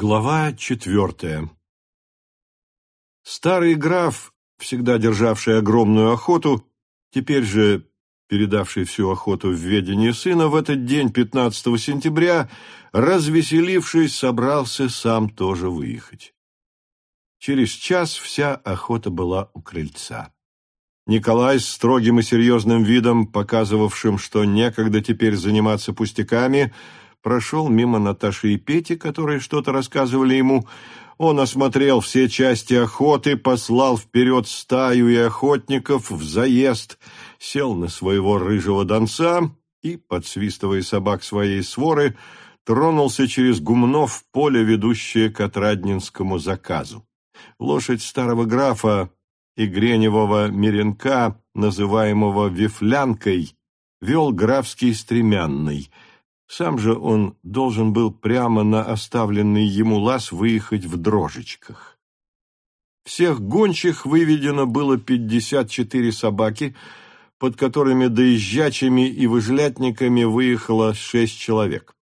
Глава четвертая Старый граф, всегда державший огромную охоту, теперь же передавший всю охоту в ведение сына, в этот день, 15 сентября, развеселившись, собрался сам тоже выехать. Через час вся охота была у крыльца. Николай с строгим и серьезным видом, показывавшим, что некогда теперь заниматься пустяками, прошел мимо Наташи и Пети, которые что-то рассказывали ему. Он осмотрел все части охоты, послал вперед стаю и охотников в заезд, сел на своего рыжего донца и, подсвистывая собак своей своры, тронулся через гумно в поле, ведущее к Отраднинскому заказу. Лошадь старого графа и греневого меренка, называемого Вифлянкой, вел графский стремянный — сам же он должен был прямо на оставленный ему лаз выехать в дрожечках. Всех гончих выведено было пятьдесят четыре собаки, под которыми доезжачими и выжлятниками выехало шесть человек.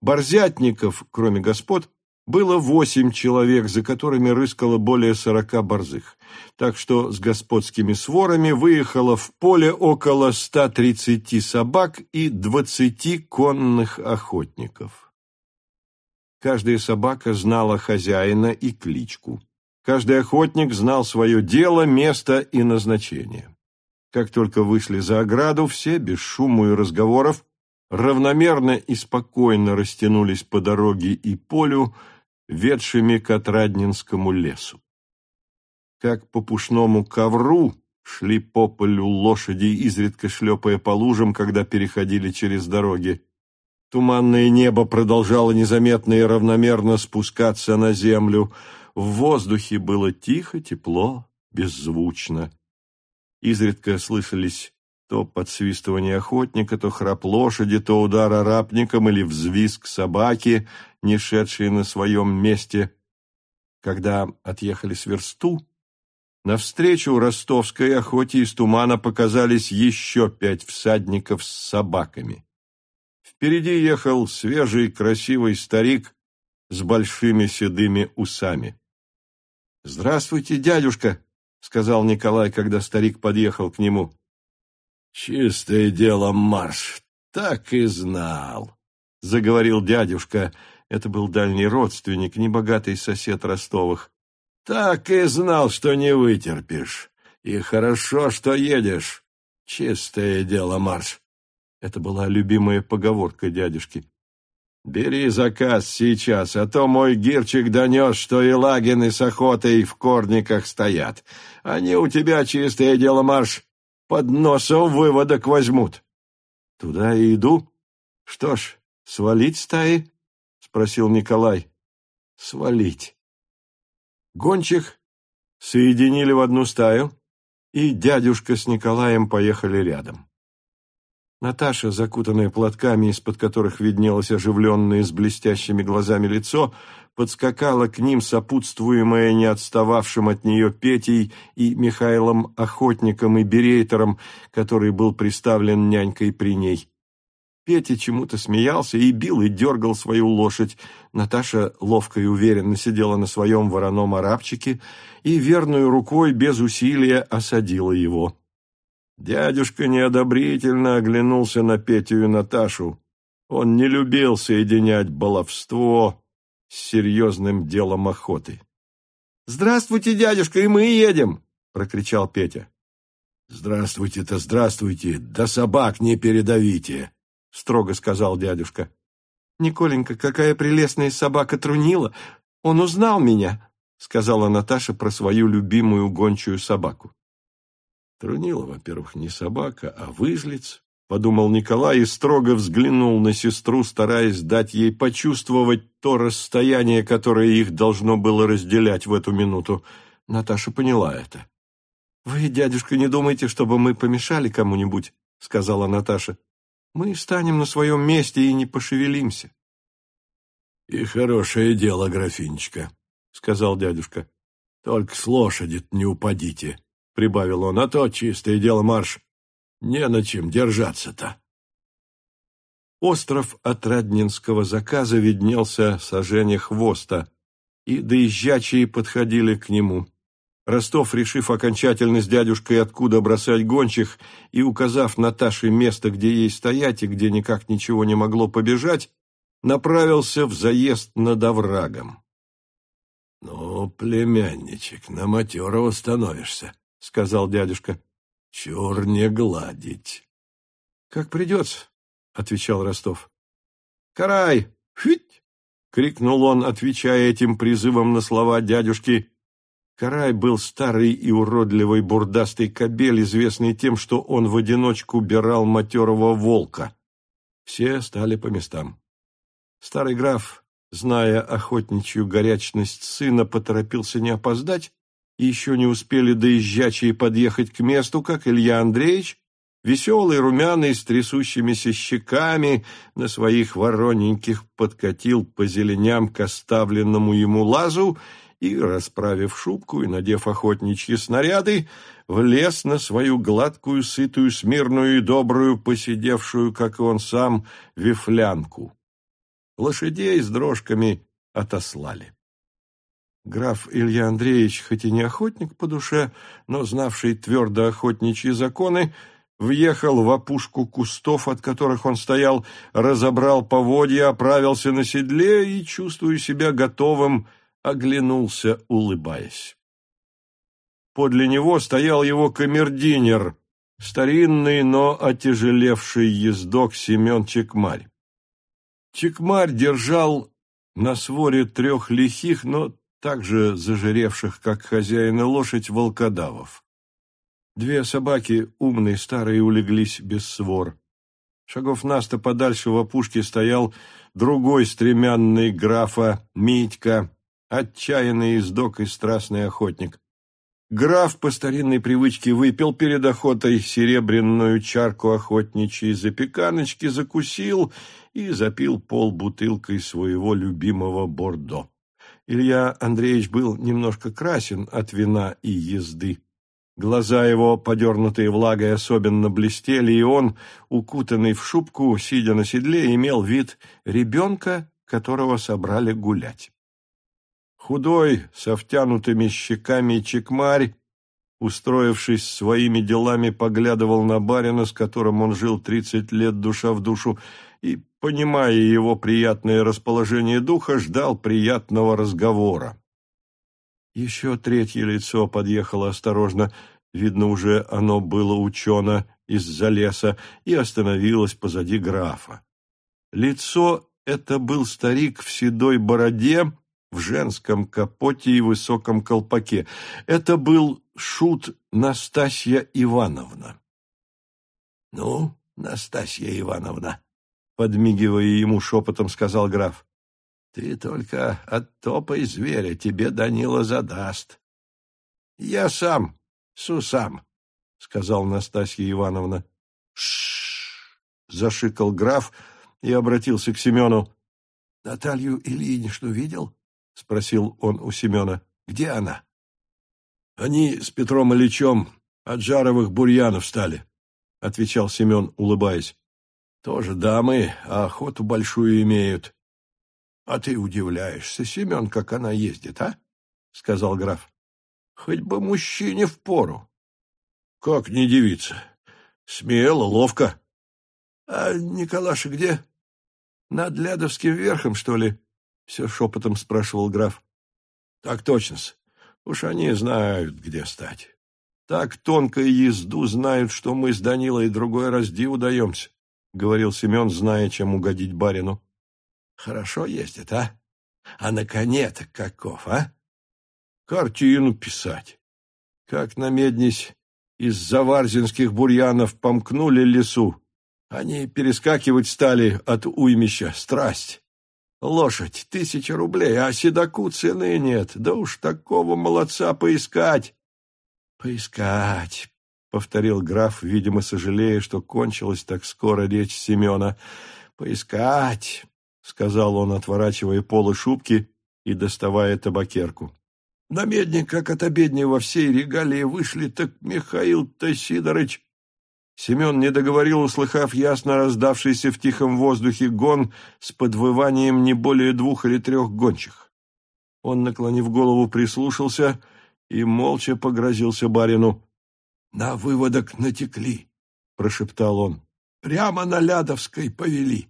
Борзятников, кроме господ, было восемь человек, за которыми рыскало более сорока борзых, так что с господскими сворами выехало в поле около ста тридцати собак и двадцати конных охотников. Каждая собака знала хозяина и кличку. Каждый охотник знал свое дело, место и назначение. Как только вышли за ограду, все, без шума и разговоров, равномерно и спокойно растянулись по дороге и полю, ведшими к Отраднинскому лесу. Как по пушному ковру шли по полю лошади, изредка шлепая по лужам, когда переходили через дороги. Туманное небо продолжало незаметно и равномерно спускаться на землю. В воздухе было тихо, тепло, беззвучно. Изредка слышались то подсвистывание охотника, то храп лошади, то удар арапником или взвизг собаки, не шедшие на своем месте. Когда отъехали с версту, навстречу ростовской охоте из тумана показались еще пять всадников с собаками. Впереди ехал свежий красивый старик с большими седыми усами. «Здравствуйте, дядюшка!» — сказал Николай, когда старик подъехал к нему. «Чистое дело, марш! Так и знал!» — заговорил дядюшка. Это был дальний родственник, небогатый сосед Ростовых. «Так и знал, что не вытерпишь. И хорошо, что едешь. Чистое дело, марш!» Это была любимая поговорка дядюшки. «Бери заказ сейчас, а то мой гирчик донес, что и Лагины с охотой в корниках стоят. Они у тебя чистое дело, марш, под носом выводок возьмут. — Туда и иду. — Что ж, свалить стаи? — спросил Николай. — Свалить. Гончих соединили в одну стаю, и дядюшка с Николаем поехали рядом. Наташа, закутанная платками, из-под которых виднелось оживленное с блестящими глазами лицо, подскакала к ним, сопутствуемая не отстававшим от нее Петей и Михаилом Охотником и Берейтером, который был приставлен нянькой при ней. Петя чему-то смеялся и бил и дергал свою лошадь. Наташа ловко и уверенно сидела на своем вороном арабчике и верную рукой без усилия осадила его. Дядюшка неодобрительно оглянулся на Петю и Наташу. Он не любил соединять баловство с серьезным делом охоты. «Здравствуйте, дядюшка, и мы едем!» — прокричал Петя. «Здравствуйте-то, здравствуйте, да собак не передавите!» — строго сказал дядюшка. «Николенька, какая прелестная собака трунила! Он узнал меня!» — сказала Наташа про свою любимую гончую собаку. Трунила, во-первых, не собака, а выжлец, — подумал Николай и строго взглянул на сестру, стараясь дать ей почувствовать то расстояние, которое их должно было разделять в эту минуту. Наташа поняла это. — Вы, дядюшка, не думайте, чтобы мы помешали кому-нибудь, — сказала Наташа. — Мы станем на своем месте и не пошевелимся. — И хорошее дело, графинечка, — сказал дядюшка. — Только с лошади не упадите прибавил он, — а то чистое дело марш. Не на чем держаться-то. Остров от Раднинского заказа виднелся сожжение хвоста, и доезжачие подходили к нему. Ростов, решив окончательно с дядюшкой откуда бросать гончих и указав Наташе место, где ей стоять и где никак ничего не могло побежать, направился в заезд над оврагом. — Ну, племянничек, на матерого становишься, — сказал дядюшка. — Чур не гладить. — Как придется, — отвечал Ростов. — Карай! Фить! — крикнул он, отвечая этим призывом на слова дядюшки. Карай был старый и уродливый бурдастый кобель, известный тем, что он в одиночку убирал матерого волка. Все стали по местам. Старый граф, зная охотничью горячность сына, поторопился не опоздать, еще не успели доезжачие подъехать к месту, как Илья Андреевич, веселый, румяный, с трясущимися щеками, на своих вороненьких подкатил по зеленям к оставленному ему лазу и, расправив шубку и надев охотничьи снаряды, влез на свою гладкую, сытую, смирную и добрую, посидевшую, как и он сам, вифлянку. Лошадей с дрожками отослали. Граф Илья Андреевич, хоть и не охотник по душе, но знавший твердо охотничьи законы, въехал в опушку кустов, от которых он стоял, разобрал поводья, оправился на седле и, чувствуя себя готовым, оглянулся, улыбаясь. Подле него стоял его камердинер, старинный, но отяжелевший ездок Семен Чекмарь. Чекмарь держал на своре трех лихих, но также зажиревших, как хозяин и лошадь, волкодавов. Две собаки, умные старые, улеглись без свор. Шагов наста подальше в опушке стоял другой стремянный графа Митька, отчаянный издок и страстный охотник. Граф по старинной привычке выпил перед охотой серебряную чарку охотничьей запеканочки, закусил и запил пол бутылкой своего любимого бордо. Илья Андреевич был немножко красен от вина и езды. Глаза его, подернутые влагой, особенно блестели, и он, укутанный в шубку, сидя на седле, имел вид ребенка, которого собрали гулять. Худой, со втянутыми щеками чекмарь, устроившись своими делами, поглядывал на барина, с которым он жил тридцать лет душа в душу, и, понимая его приятное расположение духа, ждал приятного разговора. Еще третье лицо подъехало осторожно, видно, уже оно было учено из-за леса, и остановилось позади графа. Лицо это был старик в седой бороде, в женском капоте и высоком колпаке. Это был шут Настасья Ивановна. — Ну, Настасья Ивановна, — подмигивая ему шепотом, сказал граф, — ты только оттопай зверя, тебе Данила задаст. — Я сам, сусам, — сказал Настасья Ивановна. — Ш-ш-ш! зашикал граф и обратился к Семену. — Наталью Ильиничну видел? — спросил он у Семена. Где она? Они с Петром Ильичем от жаровых бурьянов стали, отвечал Семен, улыбаясь. Тоже дамы, а охоту большую имеют. А ты удивляешься, Семен, как она ездит, а? сказал граф. Хоть бы мужчине в пору. Как не девица? Смело, ловко. А Николаша где? Над Лядовским верхом, что ли? Все шепотом спрашивал граф. Так точно-с. Уж они знают, где стать. Так тонко езду знают, что мы с Данилой другой раз диву даемся, — говорил Семен, зная, чем угодить барину. Хорошо ездит, а? А на коне-то каков, а? Картину писать. Как на меднись из заварзинских бурьянов помкнули лесу. Они перескакивать стали от уймища. Страсть. Лошадь — тысяча рублей, а седаку цены нет. Да уж такого молодца поискать. — Поискать, — повторил граф, видимо, сожалея, что кончилась так скоро речь Семена. — Поискать, — сказал он, отворачивая полы шубки и доставая табакерку. На медник, как от обедни во всей регалии вышли, так Михаил Тосидорович Семен не договорил, услыхав ясно раздавшийся в тихом воздухе гон с подвыванием не более двух или трех гончих. Он, наклонив голову, прислушался и молча погрозился барину. — На выводок натекли, — прошептал он. — Прямо на Лядовской повели.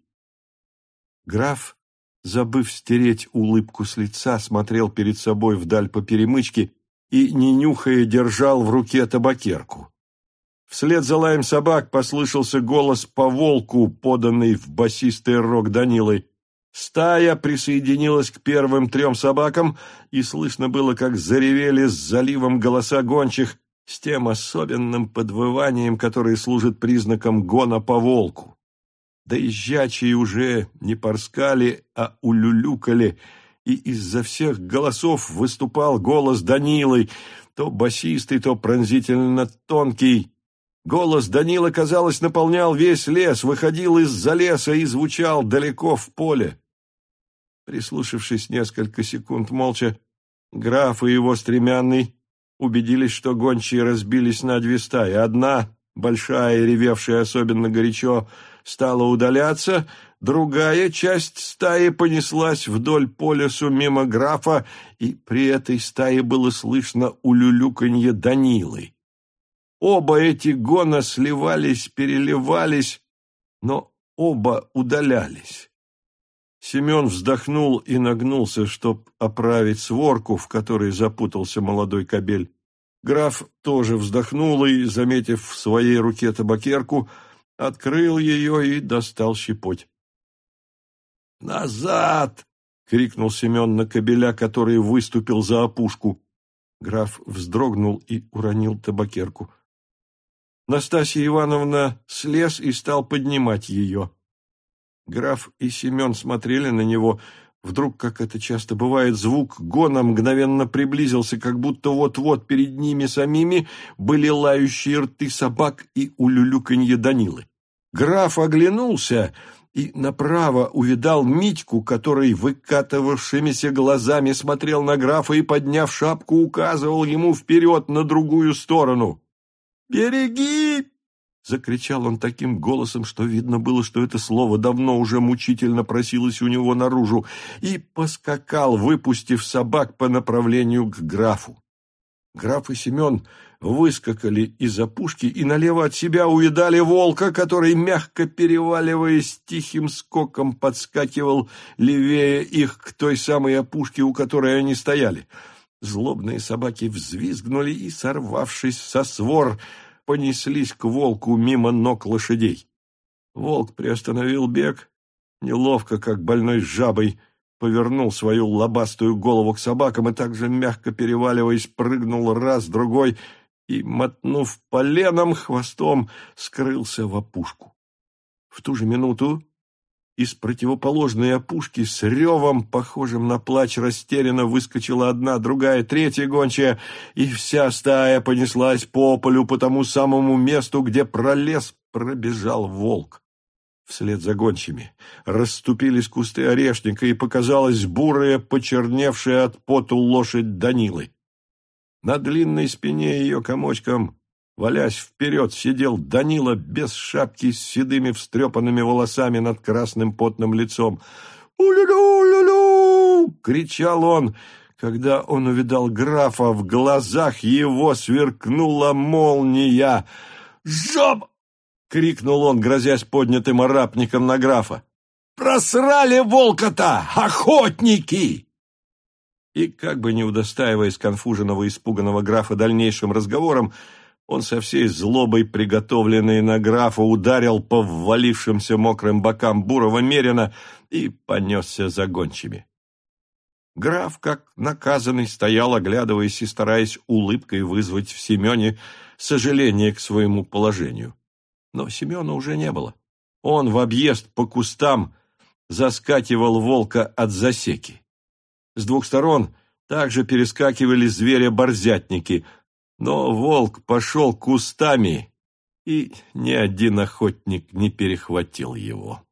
Граф, забыв стереть улыбку с лица, смотрел перед собой вдаль по перемычке и, не нюхая, держал в руке табакерку. Вслед за лаем собак послышался голос по волку, поданный в басистый рог Данилой. Стая присоединилась к первым трем собакам, и слышно было, как заревели с заливом голоса гончих с тем особенным подвыванием, которое служит признаком гона по волку. Доезжачие уже не порскали, а улюлюкали, и из-за всех голосов выступал голос Данилы, то басистый, то пронзительно тонкий, Голос Данила, казалось, наполнял весь лес, выходил из-за леса и звучал далеко в поле. Прислушавшись несколько секунд молча, граф и его стремянный убедились, что гончие разбились на две стаи. Одна, большая и ревевшая особенно горячо, стала удаляться, другая часть стаи понеслась вдоль по лесу мимо графа, и при этой стае было слышно улюлюканье Данилы. Оба эти гона сливались, переливались, но оба удалялись. Семен вздохнул и нагнулся, чтоб оправить сворку, в которой запутался молодой кобель. Граф тоже вздохнул и, заметив в своей руке табакерку, открыл ее и достал щепоть. «Назад!» — крикнул Семен на кобеля, который выступил за опушку. Граф вздрогнул и уронил табакерку. Настасья Ивановна слез и стал поднимать ее. Граф и Семен смотрели на него. Вдруг, как это часто бывает, звук гона мгновенно приблизился, как будто вот-вот перед ними самими были лающие рты собак и улюлюканье Данилы. Граф оглянулся и направо увидал Митьку, который выкатывавшимися глазами смотрел на графа и, подняв шапку, указывал ему вперед на другую сторону. «Береги!» — закричал он таким голосом, что видно было, что это слово давно уже мучительно просилось у него наружу, и поскакал, выпустив собак по направлению к графу. Граф и Семен выскакали из опушки и налево от себя увидали волка, который, мягко переваливаясь тихим скоком, подскакивал левее их к той самой опушке, у которой они стояли — Злобные собаки взвизгнули и, сорвавшись со свор, понеслись к волку мимо ног лошадей. Волк приостановил бег, неловко, как больной жабой, повернул свою лобастую голову к собакам и также, мягко переваливаясь, прыгнул раз, другой и, мотнув поленом хвостом, скрылся в опушку. В ту же минуту из противоположной опушки с ревом, похожим на плач, растерянно выскочила одна, другая, третья гончая, и вся стая понеслась по полю по тому самому месту, где пролез пробежал волк. Вслед за гончими расступились кусты орешника, и показалась бурая, почерневшая от поту лошадь Данилы. На длинной спине ее комочком Валясь вперед, сидел Данила без шапки с седыми встрепанными волосами над красным потным лицом. «У-лю-лю-лю-лю!» — кричал он. Когда он увидал графа, в глазах его сверкнула молния. «Жоб!» — крикнул он, грозясь поднятым арапником на графа. «Просрали волка-то, охотники!» И, как бы не удостаиваясь конфуженного испуганного графа дальнейшим разговором, он со всей злобой, приготовленной на графа, ударил по ввалившимся мокрым бокам бурого мерина и понесся за гончими. Граф, как наказанный, стоял, оглядываясь и стараясь улыбкой вызвать в Семене сожаление к своему положению. Но Семена уже не было. Он в объезд по кустам заскакивал волка от засеки. С двух сторон также перескакивали зверя-борзятники — но волк пошел кустами, и ни один охотник не перехватил его.